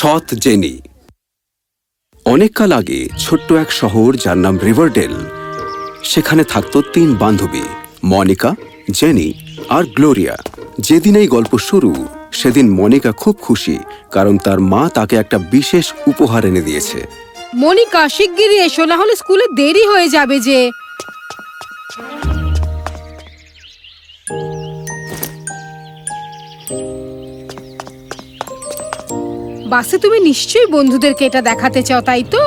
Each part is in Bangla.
সৎ জেনি। অনেককাল আগে ছোট্ট এক শহর যার নাম রিভারডেল, সেখানে থাকতো তিন বান্ধবী, মনিকা, জেনি আর গ্লোরিয়া। যেদিন এই গল্প শুরু, সেদিন মনিকা খুব খুশি, কারণ তার মা তাকে একটা বিশেষ উপহার এনে দিয়েছে। মনিকা, শিগগিরই এসো, না হলে স্কুলে দেরি হয়ে যাবে যে। বাসে তুমি নিশ্চয়ই বন্ধুদেরকে এটা দেখাতে চাও তাই তো?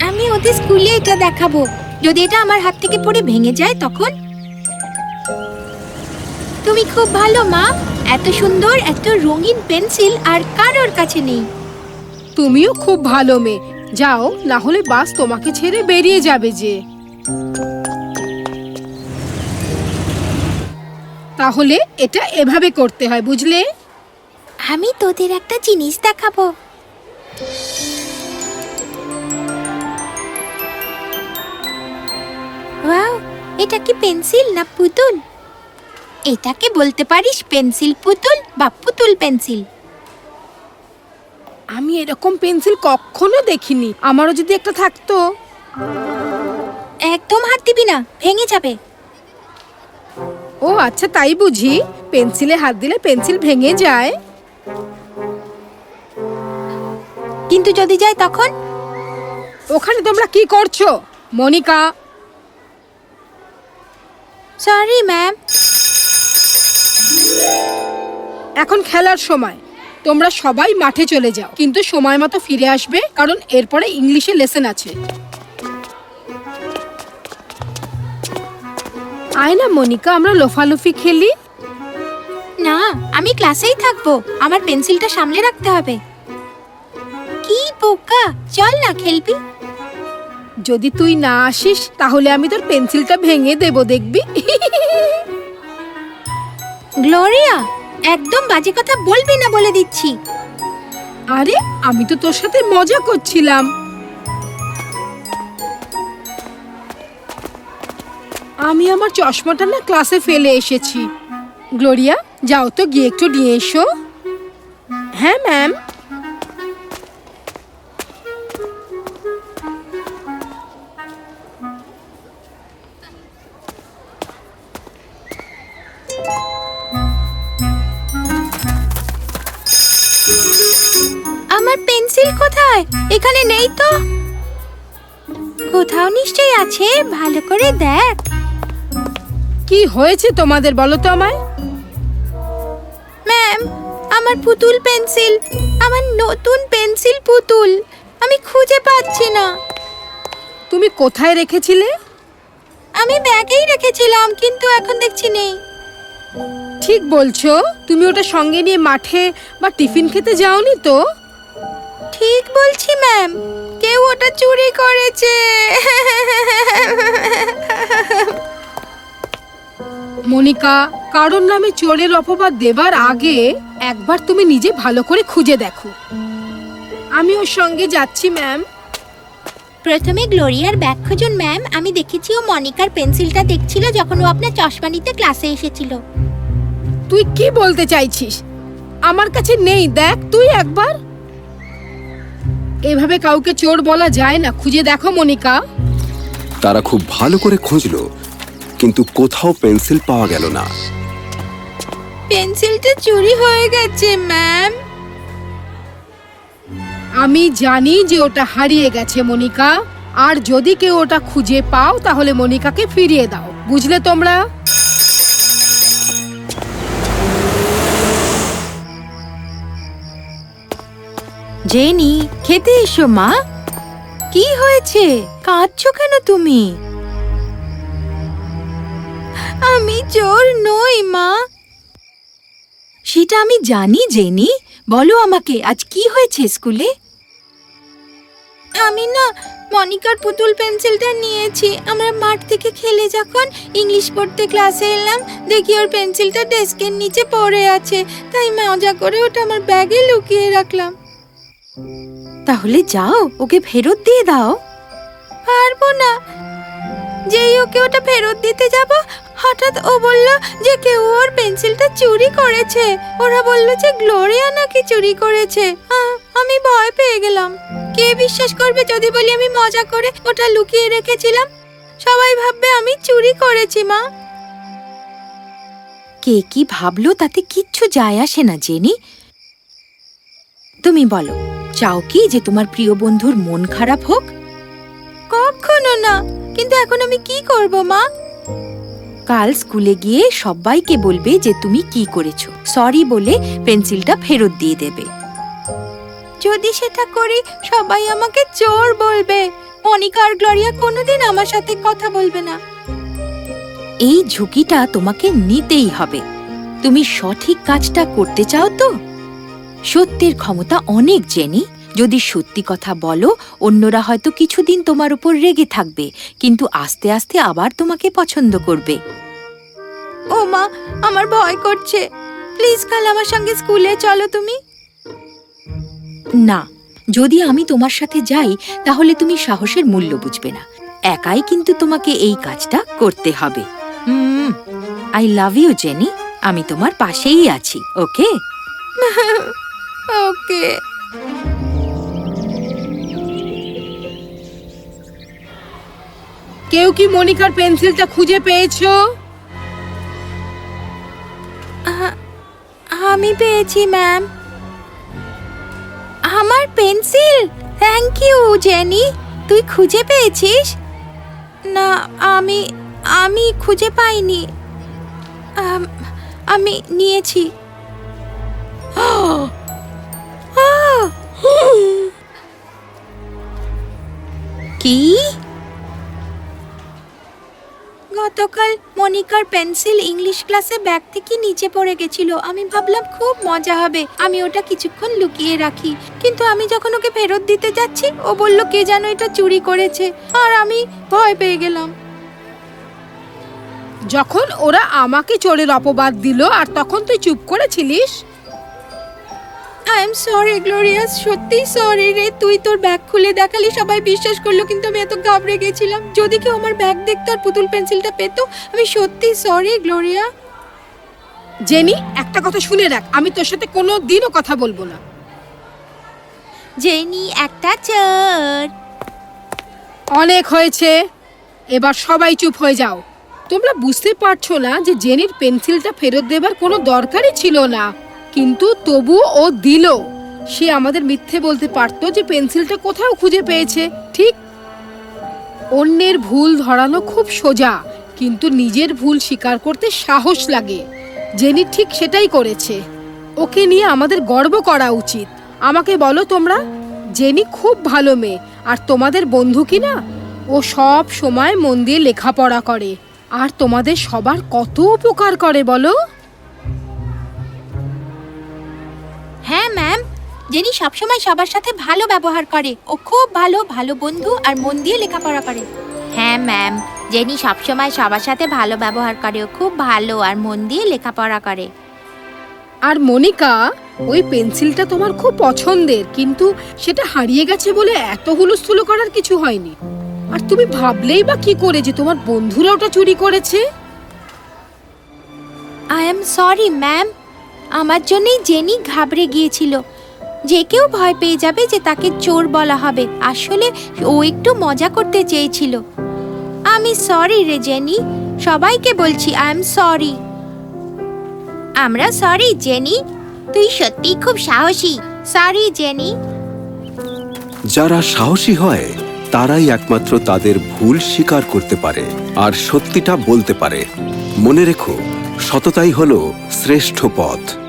আমি ওদের স্কুলে এটা দেখাবো। যদি এটা আমার হাত থেকে পড়ে ভেঙে যায় তখন? তুমি খুব ভালো মা। এত সুন্দর এত রঙিন পেন্সিল আর কারোর কাছে নেই। তুমিও খুব ভালো মেয়ে। যাও না হলে বাস তোমাকে ছেড়ে বেরিয়ে যাবে যে। তাহলে এটা এভাবে করতে হয় বুঝলে? আমি তোদের একটা জিনিস দেখাবো। ওয়াও এটা কি পেন্সিল না পুতুল? এটাকে বলতে পারিস পেন্সিল পুতুল বা পুতুল পেন্সিল। আমি এরকম পেন্সিল কখনো দেখিনি। আমারও যদি একটা থাকতো। একদম হাত দিবি না ভেঙে যাবে। ও আচ্ছা তাই বুঝি। পেন্সিলে হাত দিলে পেন্সিল ভেঙে যায়। কিন্তু যদি যাই তখন? ওখানে তোমরা কি করছ? মনিকা। সরি ম্যাম এখন খেলার সময়। তোমরা সবাই মাঠে চলে যাও। কিন্তু সময় মতো ফিরে আসবে কারণ এরপরে ইংলিশে লেসন আছে। আয় না মনিকা আমরা লোফালুফি খেলি। না আমি ক্লাসেই থাকব। আমার পেন্সিলটা সামলে রাখতে হবে। কি বোকা চল না খেলবি। যদি তুই না আসিস তাহলে আমি তোর পেন্সিলটা ভেঙে দেব দেখবি? গ্লোরিয়া একদম বাজে কথা বলবি না বলে দিচ্ছি। আরে আমি তো তোর সাথে মজা করছিলাম। আমি আমার চশমাটা না ক্লাসে ফেলে এসেছি। গ্লোরিয়া যাও তো গিয়ে একটু নিয়ে এসো। হ্যাঁ ম্যাম। পেন্সিল কোথায়? এখানে নেই তো। কোথাও নিশ্চয়ই আছে। ভালো করে দেখ। কি হয়েছে তোমাদের বলো তো আমায়? ম্যাম আমার পুতুল পেন্সিল আমার নতুন পেন্সিল পুতুল আমি খুঁজে পাচ্ছি না। তুমি কোথায় রেখেছিলে? আমি ব্যাগেই রেখেছিলাম কিন্তু এখন দেখছি নেই। ঠিক বলছো তুমি ওটা সঙ্গে নিয়ে মাঠে বা টিফিন খেতে যাওনি তো? ঠিক বলছি ম্যাম কেউ ওটা চুরি করেছে। মনিকা কারোর নামে চোরের অপবাদ দেবার আগে একবার তুমি নিজে ভালো করে খুঁজে দেখো। আমি ওর সঙ্গে যাচ্ছি ম্যাম প্রথমে গ্লোরিয়ার ব্যাগ খুঁজুন ম্যাম আমি দেখেছি ও মনিকার পেন্সিলটা দেখছিল যখন ও আপনার চশমা নিতে ক্লাসে এসেছিল। তুই কি বলতে চাইছিস? আমার কাছে নেই দেখ তুই একবার। এভাবে কাউকে চোর বলা যায় না। খুঁজে দেখো মনিকা। তারা খুব ভালো করে খুঁজলো কিন্তু কোথাও পেন্সিল পাওয়া গেল না। পেন্সিলটা চুরি হয়ে গেছে ম্যাম। আমি জানি যে ওটা হারিয়ে গেছে মনিকা। আর যদি কেউ ওটা খুঁজে পাও তাহলে মনিকাকে ফিরিয়ে দাও। বুঝলে তোমরা? জেনি, খেতে এসো, মা। কি হয়েছে? কাঁদছো কেন তুমি? আমি চোর নই, মা। সেটা আমি জানি, জেনি। বলো আমাকে, আজ কি হয়েছে স্কুলে? আমি না মনিকার পুতুল পেন্সিলটা নিয়েছি। আমরা মাঠ থেকে খেলে যখন ইংলিশ পড়তে ক্লাসে এলাম, দেখি ওর পেন্সিলটা ডেস্কের নিচে পড়ে আছে। তাই মজা করে ওটা আমার ব্যাগে লুকিয়ে রাখলাম। তাহলে যাও, ওকে ফেরত দিয়ে দাও। পারব না। যেই ওকে ওটা ফেরত দিতে যাব, হঠাৎ ও বলল যে কেউ ওর পেন্সিলটা চুরি করেছে। ওরা বলল যে গ্লোরিয়া নাকি চুরি করেছে। আমি ভয় পেয়ে গেলাম। কে বিশ্বাস করবে যদি বলি আমি মজা করে ওটা লুকিয়ে রেখেছিলাম? সবাই ভাববে আমি চুরি করেছি, মা। কে কি ভাবলো তাতে কিচ্ছু যায় আসে না, জেনি। তুমি বলো। চাও কি যে তোমার প্রিয় বন্ধুর মন খারাপ হোক? কখনো না, কিন্তু এখন আমি কি করব, মা? কাল স্কুলে গিয়ে সবাইকে বলবে যে তুমি কি করেছ। সরি বলে পেন্সিলটা ফেরত দিয়ে দেবে। যদি সেটা করি, সবাই আমাকে চোর বলবে। মনিকা আর গ্লোরিয়া কোনোদিন আমার সাথে কথা বলবে না। এই ঝুঁকিটা তোমাকে নিতেই হবে। তুমি সঠিক কাজটা করতে চাও তো? সত্যের ক্ষমতা অনেক, জেনি। যদি সত্যি কথা বলো, অন্যরা হয়তো কিছুদিন তোমার উপর রেগে থাকবে, কিন্তু আস্তে আস্তে আবার তোমাকে পছন্দ করবে। ও মা, আমার ভয় করছে। প্লিজ কাল আমার সঙ্গে স্কুলে চলো তুমি। না, যদি আমি তোমার সাথে যাই, তাহলে তুমি সাহসের মূল্য বুঝবে না। একাই কিন্তু তোমাকে এই কাজটা করতে হবে। I love you Jenny. আমি তোমার পাশেই আছি, ওকে? কেউ কি মনিকার পেন্সিলটা খুঁজে পেয়েছ? আমি পেয়েছি, ম্যাম। আমার পেন্সিল! Thank you jenny. তুই খুঁজে পেয়েছিস? না, আমি আমি খুঁজে পাইনি। আমি নিয়েছি! কি? গতকাল মনিকার পেন্সিল ইংলিশ ক্লাসে ব্যাগ থেকে নিচে পড়ে গেছিল। আমি ভাবলাম খুব মজা হবে। আমি ওটা কিছুক্ষণ লুকিয়ে রাখি। কিন্তু আমি যখন ওকে ফেরত দিতে যাচ্ছি ও বলল কে যেন এটা চুরি করেছে? আর আমি ভয় পেয়ে গেলাম। যখন ওরা আমাকে চোরের অপবাদ দিল আর তখন তুই চুপ করেছিলিস? আই এম সরি গ্লোরিয়াস সত্যিই সরি রে। তুই তোর ব্যাগ খুলে দেখালি সবাই বিশ্বাস করল কিন্তু আমি এত ঘাবড়ে গেছিলাম। যদি কেউ আমার ব্যাগ দেখতো আর পুতুল পেন্সিলটা পেতো আমি সত্যি সরি গ্লোরিয়া জেনি একটা কথা শুনে রাখ। আমি তোর সাথে কোনো দিনও কথা বলব না। জেনি একটা চোর। অনেক হয়েছে। এবার সবাই চুপ হয়ে যাও। তোমরা বুঝতে পারছ না যে জেনির পেন্সিলটা ফেরত দেবার কোনো দরকারই ছিল না। কিন্তু তবু ও দিল। সে আমাদের মিথ্যে বলতে পারতো যে পেন্সিলটা কোথাও খুঁজে পেয়েছে, ঠিক? অন্যের ভুল ধরানো খুব সোজা, কিন্তু নিজের ভুল স্বীকার করতে সাহস লাগে। জেনি ঠিক সেটাই করেছে। ওকে নিয়ে আমাদের গর্ব করা উচিত। আমাকে বলো তোমরা, জেনি খুব ভালো মেয়ে, আর তোমাদের বন্ধু কি না? ও সব সময় মন দিয়ে লেখাপড়া করে, আর তোমাদের সবার কত উপকার করে বলো? হ্যাঁ ম্যাম জেনি সবসময় সবার সাথে ভালো ব্যবহার করে। ও খুব ভালো ভালো বন্ধু আর মন দিয়ে লেখাপড়া করে। হ্যাঁ ম্যাম জেনি সবসময় সবার সাথে ভালো ব্যবহার করে ও খুব ভালো আর মন দিয়ে লেখাপড়া করে। আর মনিকা ওই পেন্সিলটা তোমার খুব পছন্দের কিন্তু সেটা হারিয়ে গেছে বলে এত হুলস্থুলো করার কিছু হয়নি। আর তুমি ভাবলেই বা কি করে যে তোমার বন্ধুরা ওটা চুরি করেছে? আই এম সরি ম্যাম আমার জন্যই জেনি ঘাবড়ে গিয়েছিল। যে কেউ ভয় পেয়ে যাবে যে তাকে চোর বলা হবে। আসলে ও একটু মজা করতে চেয়েছিল। আমি সরি রে জেনি। সবাইকে বলছি আই এম সরি আমরা সরি জেনি। তুই সত্যি খুব সাহসী। Sorry Jenny. যারা সাহসী হয়, তারাই একমাত্র তাদের ভুল স্বীকার করতে পারে আর সত্যিটা বলতে পারে। মনে রেখো সততাই হল শ্রেষ্ঠ পথ।